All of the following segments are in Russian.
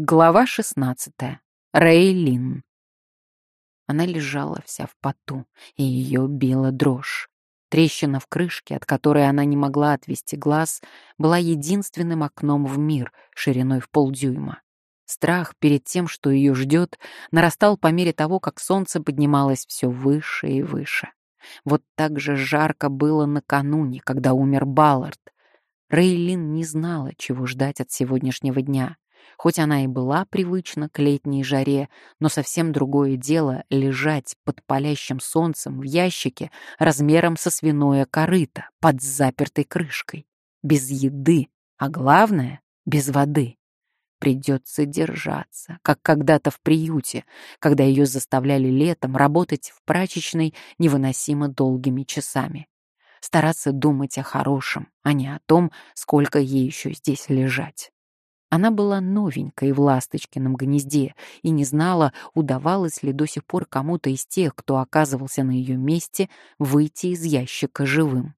Глава 16. Рейлин. Она лежала вся в поту, и ее била дрожь. Трещина в крышке, от которой она не могла отвести глаз, была единственным окном в мир шириной в полдюйма. Страх перед тем, что ее ждет, нарастал по мере того, как солнце поднималось все выше и выше. Вот так же жарко было накануне, когда умер Баллард. Рейлин не знала, чего ждать от сегодняшнего дня — Хоть она и была привычна к летней жаре, но совсем другое дело лежать под палящим солнцем в ящике размером со свиное корыто под запертой крышкой, без еды, а главное — без воды. Придется держаться, как когда-то в приюте, когда ее заставляли летом работать в прачечной невыносимо долгими часами. Стараться думать о хорошем, а не о том, сколько ей еще здесь лежать. Она была новенькой в ласточкином гнезде и не знала, удавалось ли до сих пор кому-то из тех, кто оказывался на ее месте, выйти из ящика живым.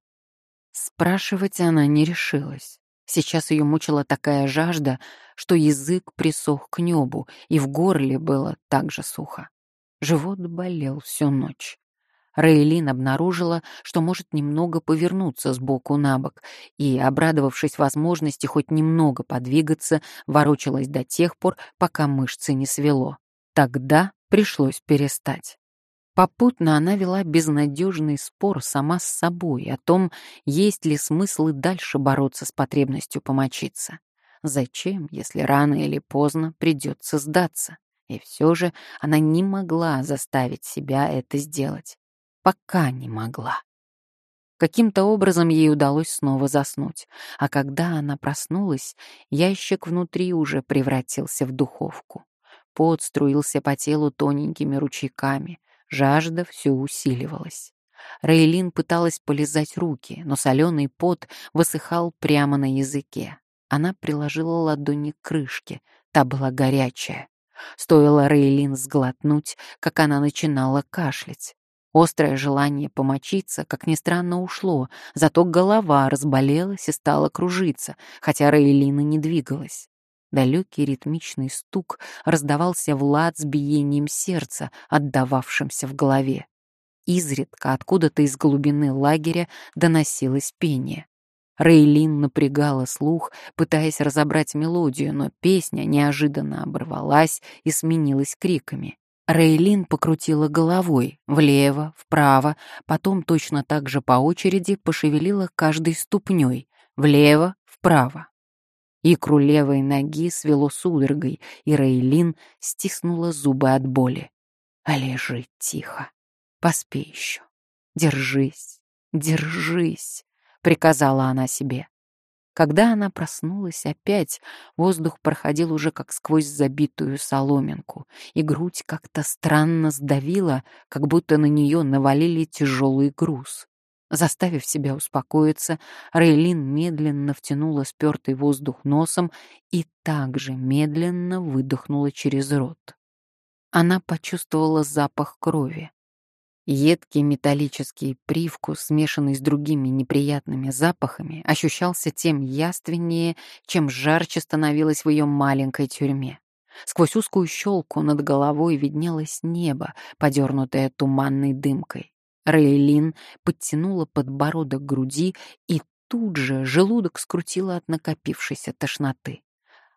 Спрашивать она не решилась. Сейчас ее мучила такая жажда, что язык присох к небу, и в горле было так же сухо. Живот болел всю ночь. Рейлин обнаружила, что может немного повернуться с боку на бок, и, обрадовавшись возможности хоть немного подвигаться, ворочалась до тех пор, пока мышцы не свело. Тогда пришлось перестать. Попутно она вела безнадежный спор сама с собой о том, есть ли смысл и дальше бороться с потребностью помочиться. Зачем, если рано или поздно придется сдаться? И все же она не могла заставить себя это сделать пока не могла. Каким-то образом ей удалось снова заснуть, а когда она проснулась, ящик внутри уже превратился в духовку. Пот струился по телу тоненькими ручейками, жажда все усиливалась. Рейлин пыталась полизать руки, но соленый пот высыхал прямо на языке. Она приложила ладони к крышке, та была горячая. Стоило Рейлин сглотнуть, как она начинала кашлять. Острое желание помочиться, как ни странно, ушло, зато голова разболелась и стала кружиться, хотя Рейлина не двигалась. Далекий ритмичный стук раздавался в лад с биением сердца, отдававшимся в голове. Изредка откуда-то из глубины лагеря доносилось пение. Рейлин напрягала слух, пытаясь разобрать мелодию, но песня неожиданно оборвалась и сменилась криками. Рейлин покрутила головой влево, вправо, потом точно так же по очереди пошевелила каждой ступней влево, вправо. Икру левой ноги свело судорогой, и Рейлин стиснула зубы от боли. Лежи тихо, поспи еще. Держись, держись, приказала она себе. Когда она проснулась опять, воздух проходил уже как сквозь забитую соломинку, и грудь как-то странно сдавила, как будто на нее навалили тяжелый груз. Заставив себя успокоиться, Рейлин медленно втянула спертый воздух носом и также медленно выдохнула через рот. Она почувствовала запах крови. Едкий металлический привкус, смешанный с другими неприятными запахами, ощущался тем яственнее, чем жарче становилось в ее маленькой тюрьме. Сквозь узкую щелку над головой виднелось небо, подернутое туманной дымкой. Рейлин подтянула подбородок к груди, и тут же желудок скрутило от накопившейся тошноты.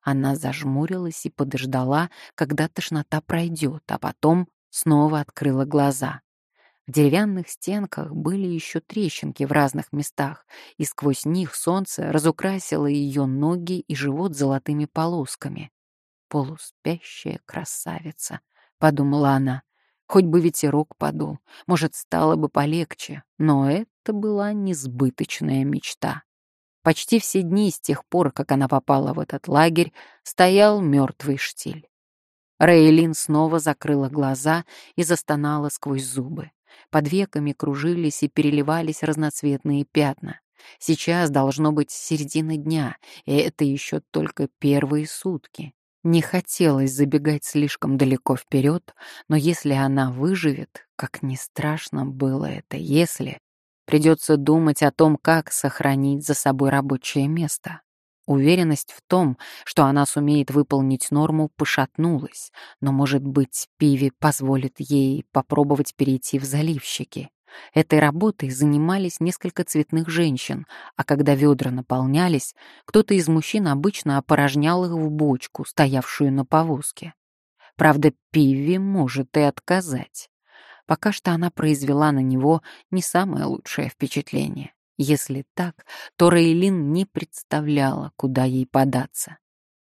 Она зажмурилась и подождала, когда тошнота пройдет, а потом снова открыла глаза. В деревянных стенках были еще трещинки в разных местах, и сквозь них солнце разукрасило ее ноги и живот золотыми полосками. «Полуспящая красавица», — подумала она. Хоть бы ветерок подул, может, стало бы полегче, но это была несбыточная мечта. Почти все дни с тех пор, как она попала в этот лагерь, стоял мертвый штиль. Рейлин снова закрыла глаза и застонала сквозь зубы. Под веками кружились и переливались разноцветные пятна. Сейчас должно быть середина дня, и это еще только первые сутки. Не хотелось забегать слишком далеко вперед, но если она выживет, как ни страшно было это, если, придется думать о том, как сохранить за собой рабочее место. Уверенность в том, что она сумеет выполнить норму, пошатнулась, но, может быть, Пиви позволит ей попробовать перейти в заливщики. Этой работой занимались несколько цветных женщин, а когда ведра наполнялись, кто-то из мужчин обычно опорожнял их в бочку, стоявшую на повозке. Правда, Пиви может и отказать. Пока что она произвела на него не самое лучшее впечатление. Если так, то Рейлин не представляла, куда ей податься.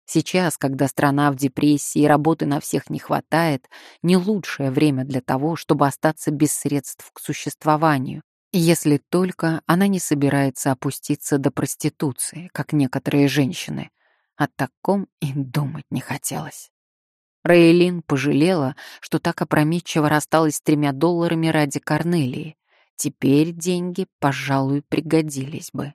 Сейчас, когда страна в депрессии и работы на всех не хватает, не лучшее время для того, чтобы остаться без средств к существованию, если только она не собирается опуститься до проституции, как некоторые женщины. О таком и думать не хотелось. Рейлин пожалела, что так опрометчиво рассталась с тремя долларами ради Корнелии. Теперь деньги, пожалуй, пригодились бы.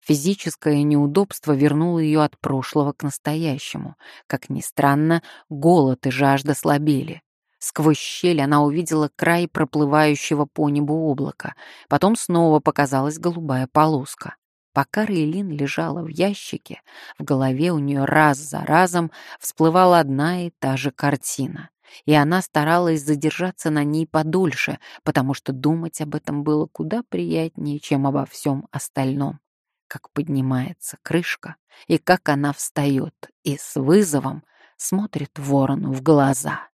Физическое неудобство вернуло ее от прошлого к настоящему. Как ни странно, голод и жажда слабели. Сквозь щель она увидела край проплывающего по небу облака. Потом снова показалась голубая полоска. Пока Рейлин лежала в ящике, в голове у нее раз за разом всплывала одна и та же картина. И она старалась задержаться на ней подольше, потому что думать об этом было куда приятнее, чем обо всем остальном как поднимается крышка и как она встает и с вызовом смотрит ворону в глаза.